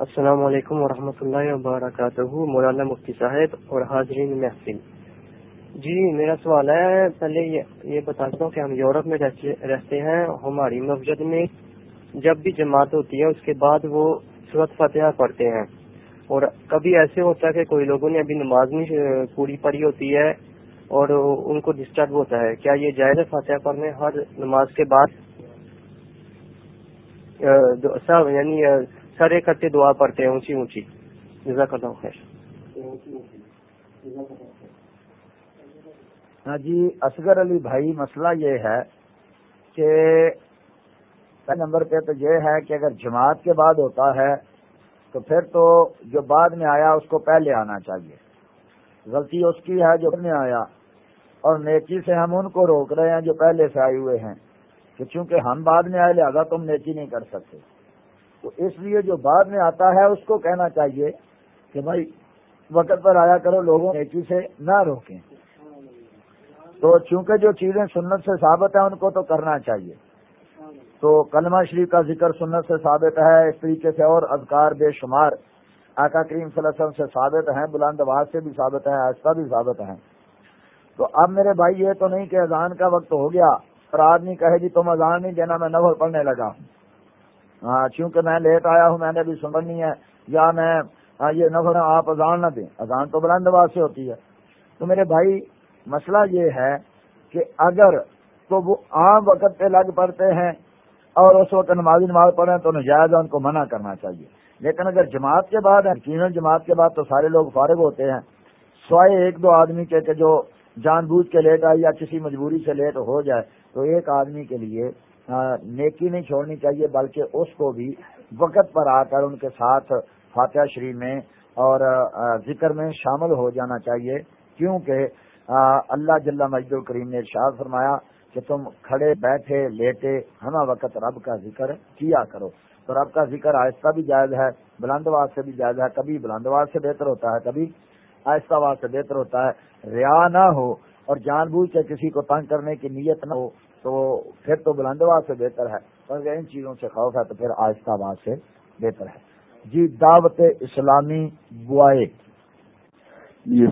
السلام علیکم ورحمۃ اللہ وبرکاتہ، مولانا مفتی صاحب اور حاضرین محفل۔ جی میرا سوال ہے، پہلے یہ بتاتا ہوں کہ ہم یورپ میں رہتے ہیں، ہماری مسجد میں جب بھی جماعت ہوتی ہے، اس کے بعد وہ صورت فاتحہ پڑھتے ہیں۔ اور کبھی ایسے ہوتا ہے کہ کوئی لوگوں نے ابھی نماز نہیں پوری پڑھی ہوتی ہے اور ان کو ڈسٹرب ہوتا ہے۔ کیا یہ جائز فاتحہ پڑھنے ہر نماز کے بعد؟ یعنی سارے کرتے دعا پڑھتے ہیں، اونچی اونچی۔ جزاک اللہ خیر۔ ہاں جی اصغر علی بھائی، مسئلہ یہ ہے کہ نمبر پہ تو یہ ہے کہ اگر جماعت کے بعد ہوتا ہے تو پھر تو جو بعد میں آیا اس کو پہلے آنا چاہیے۔ غلطی اس کی ہے جو میں آیا۔ اور نیکی سے ہم ان کو روک رہے ہیں جو پہلے سے آئے ہوئے ہیں کہ چونکہ ہم بعد میں آئے، لہٰذا تم نیکی نہیں کر سکتے۔ تو اس لیے جو بعد میں آتا ہے اس کو کہنا چاہیے کہ بھائی، وقت پر آیا کرو، لوگوں نیکی سے نہ روکیں۔ تو چونکہ جو چیزیں سنت سے ثابت ہیں، ان کو تو کرنا چاہیے۔ تو کلمہ شریف کا ذکر سنت سے ثابت ہے، اس طریقے سے اور اذکار بے شمار آقا کریم صلی اللہ علیہ وسلم سے ثابت ہیں، بلند آواز سے بھی ثابت ہے آہستہ بھی ثابت ہیں۔ تو اب میرے بھائی، یہ تو نہیں کہ اذان کا وقت ہو گیا، اور آدمی کہے جی تم اذان نہیں دینا، میں نفل پڑھنے لگا ہوں۔ ہاں چونکہ میں لیٹ آیا ہوں، میں نے بھی سننی ہے۔ یا میں ہاں، یہ نفل آپ اذان نہ دیں۔ اذان تو بلند آواز سے ہوتی ہے۔ تو میرے بھائی، مسئلہ یہ ہے کہ اگر تو وہ عام وقت پہ لگ پڑتے ہیں اور اس وقت نمازی نماز پڑھیں تو نجائز ان کو منع کرنا چاہیے۔ لیکن اگر جماعت کے بعد یقیناً جماعت کے بعد تو سارے لوگ فارغ ہوتے ہیں۔ سوائے ایک دو آدمی کے کہ جو جان بوجھ کے لیٹ آئے یا کسی مجبوری سے لیٹ ہو جائے، تو ایک آدمی کے لیے نیکی نہیں چھوڑنی چاہیے، بلکہ اس کو بھی وقت پر آ کر ان کے ساتھ فاتحہ شریف میں اور ذکر میں شامل ہو جانا چاہیے۔ کیونکہ اللہ جل مجد الکریم نے ارشاد فرمایا کہ تم کھڑے بیٹھے لیٹے ہمہ وقت رب کا ذکر کیا کرو۔ تو رب کا ذکر آہستہ بھی جائز ہے، بلند آواز سے بھی جائز ہے۔ کبھی بلند آواز سے بہتر ہوتا ہے، کبھی آہستہ آواز سے بہتر ہوتا ہے۔ ریا نہ ہو اور جان بوجھ کے کسی کو تنگ کرنے کی نیت نہ ہو تو پھر تو بلند آواز سے بہتر ہے۔ اور ان چیزوں سے خوف ہے تو پھر آہستہ آواز سے بہتر ہے۔ جی دعوت اسلامی بوائے۔ جی،